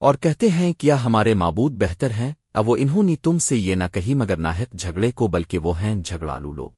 اور کہتے ہیں، کیا ہمارے معبود بہتر ہیں؟ اب وہ انہوں نے تم سے یہ نہ کہی مگر ناحق جھگڑے کو بلکہ وہ ہیں جھگڑالو لوگ.